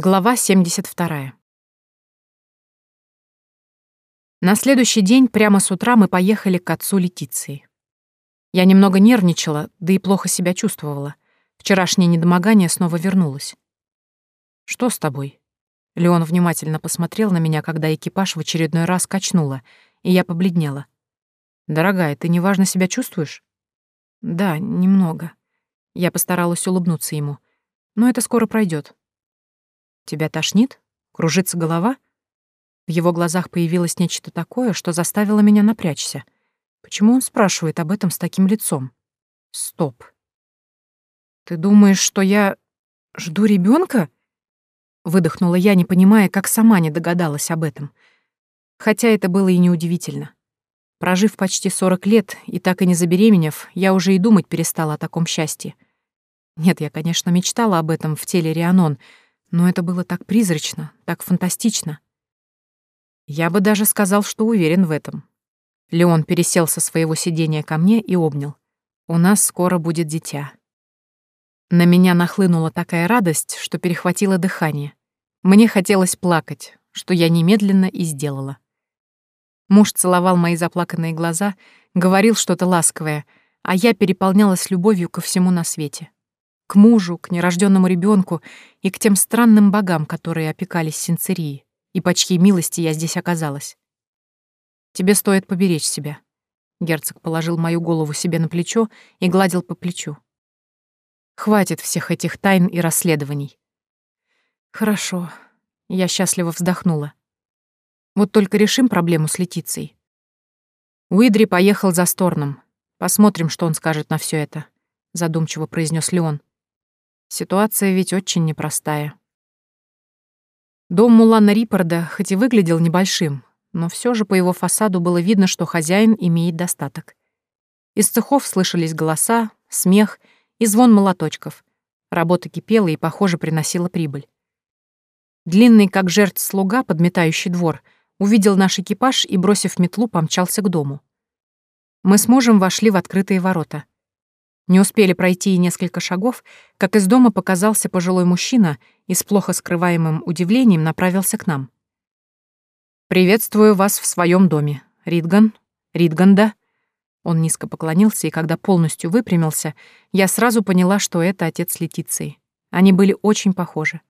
Глава 72. На следующий день прямо с утра мы поехали к отцу Летиции. Я немного нервничала, да и плохо себя чувствовала. Вчерашнее недомогание снова вернулось. «Что с тобой?» Леон внимательно посмотрел на меня, когда экипаж в очередной раз качнуло, и я побледнела. «Дорогая, ты неважно себя чувствуешь?» «Да, немного». Я постаралась улыбнуться ему. «Но это скоро пройдет. Тебя тошнит? Кружится голова? В его глазах появилось нечто такое, что заставило меня напрячься. Почему он спрашивает об этом с таким лицом? Стоп. Ты думаешь, что я жду ребенка? Выдохнула я, не понимая, как сама не догадалась об этом. Хотя это было и неудивительно. Прожив почти 40 лет и так и не забеременев, я уже и думать перестала о таком счастье. Нет, я, конечно, мечтала об этом в теле Рианон, но это было так призрачно, так фантастично. Я бы даже сказал, что уверен в этом. Леон пересел со своего сидения ко мне и обнял. «У нас скоро будет дитя». На меня нахлынула такая радость, что перехватило дыхание. Мне хотелось плакать, что я немедленно и сделала. Муж целовал мои заплаканные глаза, говорил что-то ласковое, а я переполнялась любовью ко всему на свете к мужу, к нерожденному ребенку и к тем странным богам, которые опекались Синцерии, и по чьей милости я здесь оказалась. Тебе стоит поберечь себя. Герцог положил мою голову себе на плечо и гладил по плечу. Хватит всех этих тайн и расследований. Хорошо. Я счастливо вздохнула. Вот только решим проблему с Летицией. Уидри поехал за Сторном. Посмотрим, что он скажет на все это, задумчиво произнес Леон. Ситуация ведь очень непростая. Дом Мулана Риппорда хоть и выглядел небольшим, но все же по его фасаду было видно, что хозяин имеет достаток. Из цехов слышались голоса, смех и звон молоточков. Работа кипела и, похоже, приносила прибыль. Длинный, как жертв слуга, подметающий двор, увидел наш экипаж и, бросив метлу, помчался к дому. Мы с мужем вошли в открытые ворота — не успели пройти и несколько шагов, как из дома показался пожилой мужчина и с плохо скрываемым удивлением направился к нам. «Приветствую вас в своем доме, Ридган, Ридганда». Он низко поклонился, и когда полностью выпрямился, я сразу поняла, что это отец Летиции. Они были очень похожи.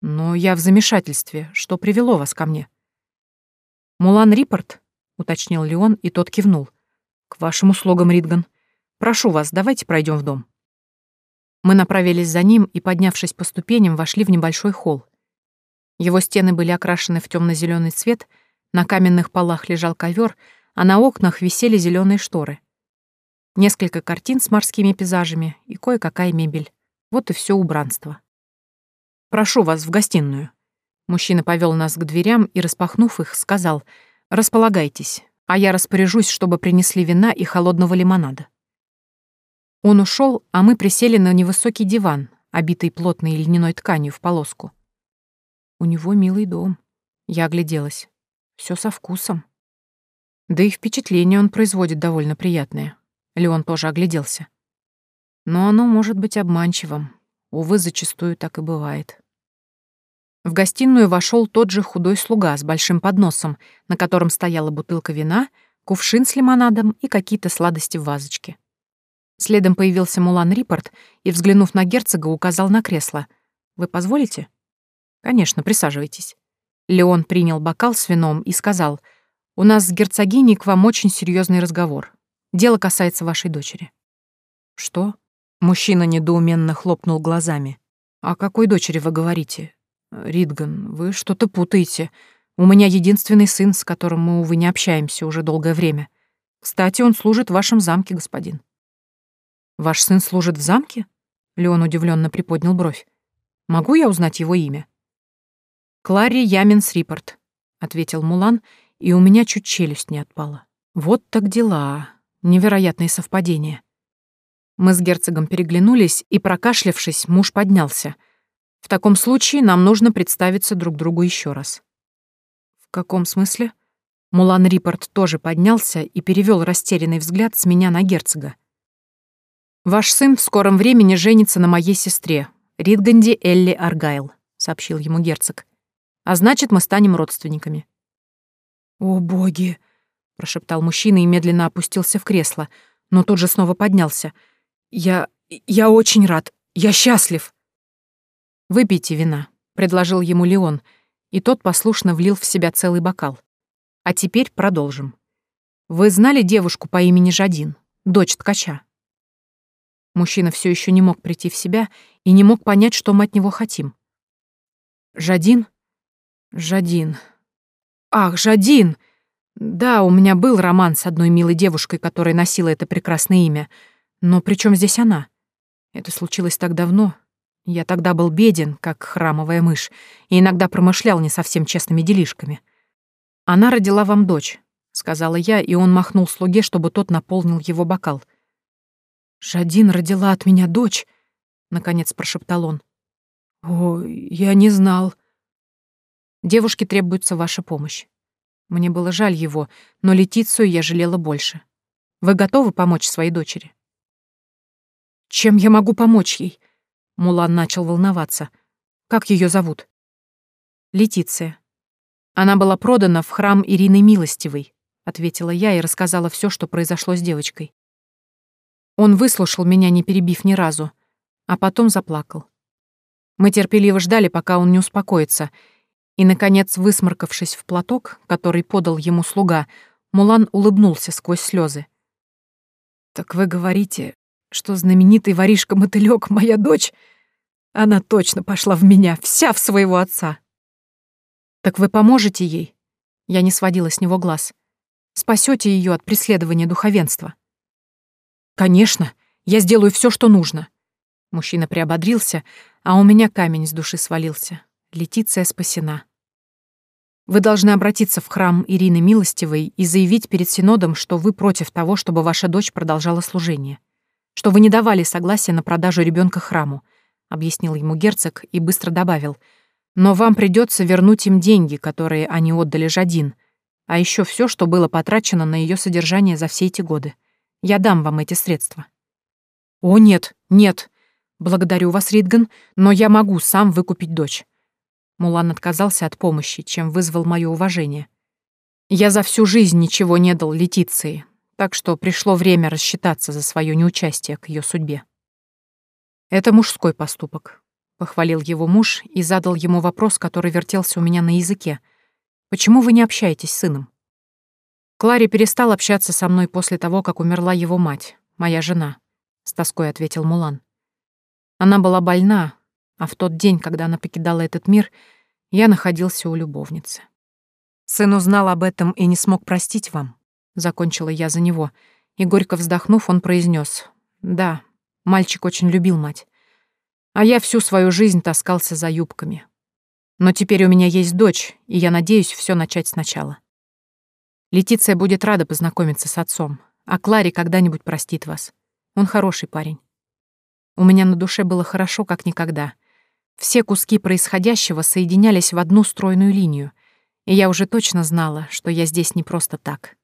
Но я в замешательстве. Что привело вас ко мне? «Мулан Рипорт», — уточнил Леон, и тот кивнул. «К вашим услугам, Ридган. Прошу вас, давайте пройдем в дом». Мы направились за ним и, поднявшись по ступеням, вошли в небольшой холл. Его стены были окрашены в темно зеленый цвет, на каменных полах лежал ковер, а на окнах висели зеленые шторы. Несколько картин с морскими пейзажами и кое-какая мебель. Вот и все убранство. «Прошу вас в гостиную». Мужчина повел нас к дверям и, распахнув их, сказал «Располагайтесь, а я распоряжусь, чтобы принесли вина и холодного лимонада». Он ушел, а мы присели на невысокий диван, обитый плотной льняной тканью в полоску. У него милый дом. Я огляделась. Все со вкусом. Да и впечатление он производит довольно приятное. Леон тоже огляделся. Но оно может быть обманчивым. Увы, зачастую так и бывает. В гостиную вошел тот же худой слуга с большим подносом, на котором стояла бутылка вина, кувшин с лимонадом и какие-то сладости в вазочке. Следом появился Мулан Рипорт и, взглянув на герцога, указал на кресло. «Вы позволите?» «Конечно, присаживайтесь». Леон принял бокал с вином и сказал, «У нас с герцогиней к вам очень серьезный разговор. Дело касается вашей дочери». «Что?» Мужчина недоуменно хлопнул глазами. «О какой дочери вы говорите?» «Ридган, вы что-то путаете. У меня единственный сын, с которым мы, увы, не общаемся уже долгое время. Кстати, он служит в вашем замке, господин». «Ваш сын служит в замке?» Леон удивленно приподнял бровь. «Могу я узнать его имя?» «Кларри Яминс Рипорт», — ответил Мулан, и у меня чуть челюсть не отпала. «Вот так дела. Невероятные совпадения». Мы с герцогом переглянулись, и, прокашлявшись, муж поднялся. «В таком случае нам нужно представиться друг другу еще раз». «В каком смысле?» Мулан Рипорт тоже поднялся и перевел растерянный взгляд с меня на герцога. Ваш сын в скором времени женится на моей сестре, Ридганди Элли Аргайл. сообщил ему герцог. «А значит, мы станем родственниками». «О, боги!» — прошептал мужчина и медленно опустился в кресло, но тут же снова поднялся. «Я... я очень рад. Я счастлив!» «Выпейте вина», — предложил ему Леон, и тот послушно влил в себя целый бокал. «А теперь продолжим. Вы знали девушку по имени Жадин, дочь ткача?» Мужчина все еще не мог прийти в себя и не мог понять, что мы от него хотим. «Жадин? Жадин. Ах, Жадин! Да, у меня был роман с одной милой девушкой, которая носила это прекрасное имя. Но при чем здесь она? Это случилось так давно. Я тогда был беден, как храмовая мышь, и иногда промышлял не совсем честными делишками. Она родила вам дочь, — сказала я, и он махнул слуге, чтобы тот наполнил его бокал — «Жадин родила от меня дочь», — наконец прошептал он. «О, я не знал». «Девушке требуется ваша помощь. Мне было жаль его, но Летицию я жалела больше. Вы готовы помочь своей дочери?» «Чем я могу помочь ей?» Мулан начал волноваться. «Как ее зовут?» «Летиция. Она была продана в храм Ирины Милостивой», — ответила я и рассказала все, что произошло с девочкой. Он выслушал меня, не перебив ни разу, а потом заплакал. Мы терпеливо ждали, пока он не успокоится, и, наконец, высморкавшись в платок, который подал ему слуга, Мулан улыбнулся сквозь слезы. «Так вы говорите, что знаменитый воришка-мотылёк — моя дочь? Она точно пошла в меня, вся в своего отца!» «Так вы поможете ей?» Я не сводила с него глаз. Спасете ее от преследования духовенства?» «Конечно, я сделаю все, что нужно». Мужчина приободрился, а у меня камень с души свалился. Летиция спасена. Вы должны обратиться в храм Ирины Милостивой и заявить перед Синодом, что вы против того, чтобы ваша дочь продолжала служение, что вы не давали согласия на продажу ребенка храму, объяснил ему герцог и быстро добавил. Но вам придется вернуть им деньги, которые они отдали Жадин, а еще все, что было потрачено на ее содержание за все эти годы. Я дам вам эти средства». «О, нет, нет. Благодарю вас, Ридган, но я могу сам выкупить дочь». Мулан отказался от помощи, чем вызвал мое уважение. «Я за всю жизнь ничего не дал Летиции, так что пришло время рассчитаться за свое неучастие к ее судьбе». «Это мужской поступок», — похвалил его муж и задал ему вопрос, который вертелся у меня на языке. «Почему вы не общаетесь с сыном?» Клари перестал общаться со мной после того, как умерла его мать, моя жена, с тоской ответил Мулан. Она была больна, а в тот день, когда она покидала этот мир, я находился у любовницы. Сын узнал об этом и не смог простить вам, закончила я за него, и горько вздохнув, он произнес: "Да, мальчик очень любил мать. А я всю свою жизнь таскался за юбками. Но теперь у меня есть дочь, и я надеюсь все начать сначала. Летиция будет рада познакомиться с отцом, а Клари когда-нибудь простит вас. Он хороший парень. У меня на душе было хорошо, как никогда. Все куски происходящего соединялись в одну стройную линию, и я уже точно знала, что я здесь не просто так.